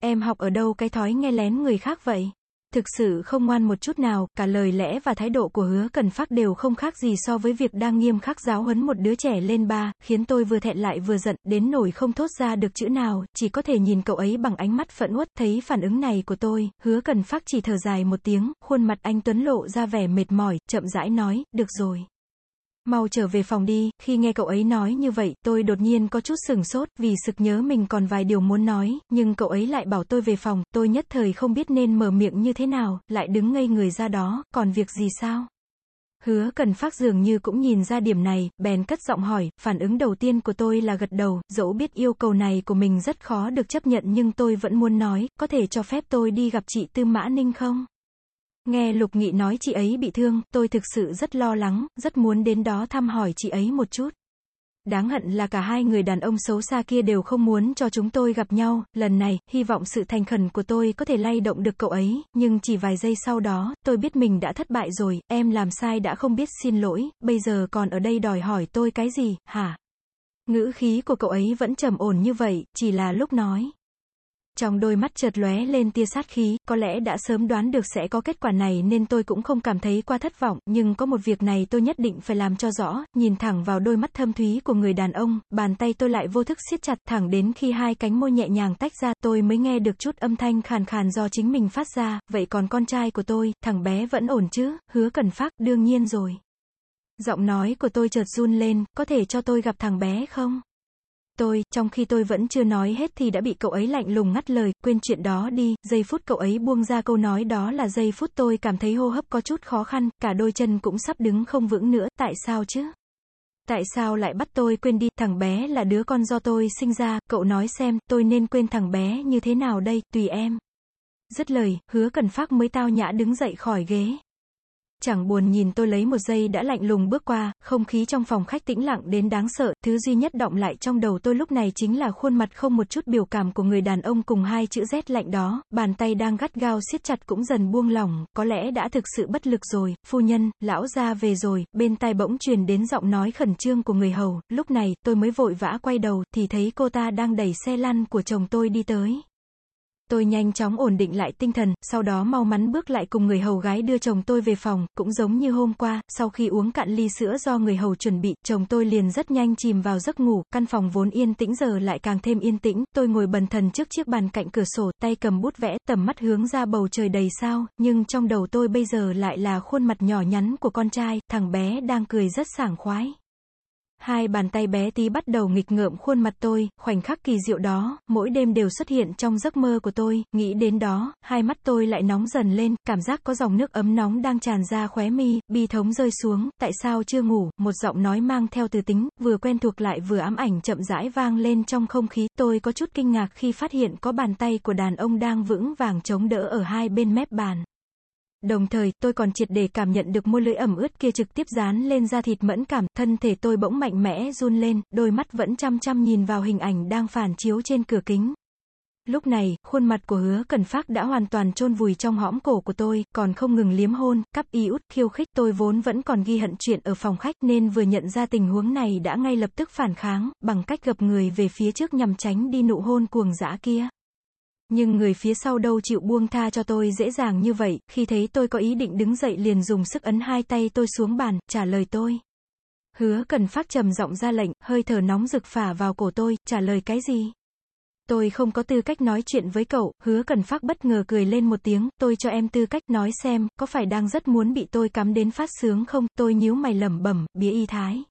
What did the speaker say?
Em học ở đâu cái thói nghe lén người khác vậy? Thực sự không ngoan một chút nào, cả lời lẽ và thái độ của hứa cần phát đều không khác gì so với việc đang nghiêm khắc giáo huấn một đứa trẻ lên ba, khiến tôi vừa thẹn lại vừa giận, đến nổi không thốt ra được chữ nào, chỉ có thể nhìn cậu ấy bằng ánh mắt phẫn uất, thấy phản ứng này của tôi, hứa cần phát chỉ thở dài một tiếng, khuôn mặt anh Tuấn lộ ra vẻ mệt mỏi, chậm rãi nói, được rồi. Mau trở về phòng đi, khi nghe cậu ấy nói như vậy, tôi đột nhiên có chút sừng sốt, vì sực nhớ mình còn vài điều muốn nói, nhưng cậu ấy lại bảo tôi về phòng, tôi nhất thời không biết nên mở miệng như thế nào, lại đứng ngây người ra đó, còn việc gì sao? Hứa cần phát dường như cũng nhìn ra điểm này, bèn cất giọng hỏi, phản ứng đầu tiên của tôi là gật đầu, dẫu biết yêu cầu này của mình rất khó được chấp nhận nhưng tôi vẫn muốn nói, có thể cho phép tôi đi gặp chị Tư Mã Ninh không? Nghe Lục Nghị nói chị ấy bị thương, tôi thực sự rất lo lắng, rất muốn đến đó thăm hỏi chị ấy một chút. Đáng hận là cả hai người đàn ông xấu xa kia đều không muốn cho chúng tôi gặp nhau, lần này, hy vọng sự thành khẩn của tôi có thể lay động được cậu ấy, nhưng chỉ vài giây sau đó, tôi biết mình đã thất bại rồi, em làm sai đã không biết xin lỗi, bây giờ còn ở đây đòi hỏi tôi cái gì, hả? Ngữ khí của cậu ấy vẫn trầm ổn như vậy, chỉ là lúc nói. Trong đôi mắt chợt lóe lên tia sát khí, có lẽ đã sớm đoán được sẽ có kết quả này nên tôi cũng không cảm thấy quá thất vọng, nhưng có một việc này tôi nhất định phải làm cho rõ, nhìn thẳng vào đôi mắt thâm thúy của người đàn ông, bàn tay tôi lại vô thức siết chặt thẳng đến khi hai cánh môi nhẹ nhàng tách ra, tôi mới nghe được chút âm thanh khàn khàn do chính mình phát ra, vậy còn con trai của tôi, thằng bé vẫn ổn chứ, hứa cần phát, đương nhiên rồi. Giọng nói của tôi chợt run lên, có thể cho tôi gặp thằng bé không? Tôi, trong khi tôi vẫn chưa nói hết thì đã bị cậu ấy lạnh lùng ngắt lời, quên chuyện đó đi, giây phút cậu ấy buông ra câu nói đó là giây phút tôi cảm thấy hô hấp có chút khó khăn, cả đôi chân cũng sắp đứng không vững nữa, tại sao chứ? Tại sao lại bắt tôi quên đi, thằng bé là đứa con do tôi sinh ra, cậu nói xem, tôi nên quên thằng bé như thế nào đây, tùy em. Dứt lời, hứa cần phát mới tao nhã đứng dậy khỏi ghế. Chẳng buồn nhìn tôi lấy một giây đã lạnh lùng bước qua, không khí trong phòng khách tĩnh lặng đến đáng sợ, thứ duy nhất động lại trong đầu tôi lúc này chính là khuôn mặt không một chút biểu cảm của người đàn ông cùng hai chữ rét lạnh đó, bàn tay đang gắt gao siết chặt cũng dần buông lỏng, có lẽ đã thực sự bất lực rồi, phu nhân, lão gia về rồi, bên tai bỗng truyền đến giọng nói khẩn trương của người hầu, lúc này, tôi mới vội vã quay đầu, thì thấy cô ta đang đẩy xe lăn của chồng tôi đi tới. Tôi nhanh chóng ổn định lại tinh thần, sau đó mau mắn bước lại cùng người hầu gái đưa chồng tôi về phòng, cũng giống như hôm qua, sau khi uống cạn ly sữa do người hầu chuẩn bị, chồng tôi liền rất nhanh chìm vào giấc ngủ, căn phòng vốn yên tĩnh giờ lại càng thêm yên tĩnh, tôi ngồi bần thần trước chiếc bàn cạnh cửa sổ, tay cầm bút vẽ, tầm mắt hướng ra bầu trời đầy sao, nhưng trong đầu tôi bây giờ lại là khuôn mặt nhỏ nhắn của con trai, thằng bé đang cười rất sảng khoái. Hai bàn tay bé tí bắt đầu nghịch ngợm khuôn mặt tôi, khoảnh khắc kỳ diệu đó, mỗi đêm đều xuất hiện trong giấc mơ của tôi, nghĩ đến đó, hai mắt tôi lại nóng dần lên, cảm giác có dòng nước ấm nóng đang tràn ra khóe mi, bi thống rơi xuống, tại sao chưa ngủ, một giọng nói mang theo từ tính, vừa quen thuộc lại vừa ám ảnh chậm rãi vang lên trong không khí, tôi có chút kinh ngạc khi phát hiện có bàn tay của đàn ông đang vững vàng chống đỡ ở hai bên mép bàn. Đồng thời, tôi còn triệt để cảm nhận được môi lưỡi ẩm ướt kia trực tiếp dán lên da thịt mẫn cảm, thân thể tôi bỗng mạnh mẽ run lên, đôi mắt vẫn chăm chăm nhìn vào hình ảnh đang phản chiếu trên cửa kính. Lúc này, khuôn mặt của hứa cần phát đã hoàn toàn chôn vùi trong hõm cổ của tôi, còn không ngừng liếm hôn, cắp y út, khiêu khích, tôi vốn vẫn còn ghi hận chuyện ở phòng khách nên vừa nhận ra tình huống này đã ngay lập tức phản kháng, bằng cách gập người về phía trước nhằm tránh đi nụ hôn cuồng dã kia. Nhưng người phía sau đâu chịu buông tha cho tôi dễ dàng như vậy, khi thấy tôi có ý định đứng dậy liền dùng sức ấn hai tay tôi xuống bàn, trả lời tôi. Hứa cần phát trầm giọng ra lệnh, hơi thở nóng rực phả vào cổ tôi, trả lời cái gì? Tôi không có tư cách nói chuyện với cậu, hứa cần phát bất ngờ cười lên một tiếng, tôi cho em tư cách nói xem, có phải đang rất muốn bị tôi cắm đến phát sướng không, tôi nhíu mày lẩm bẩm, bía y thái.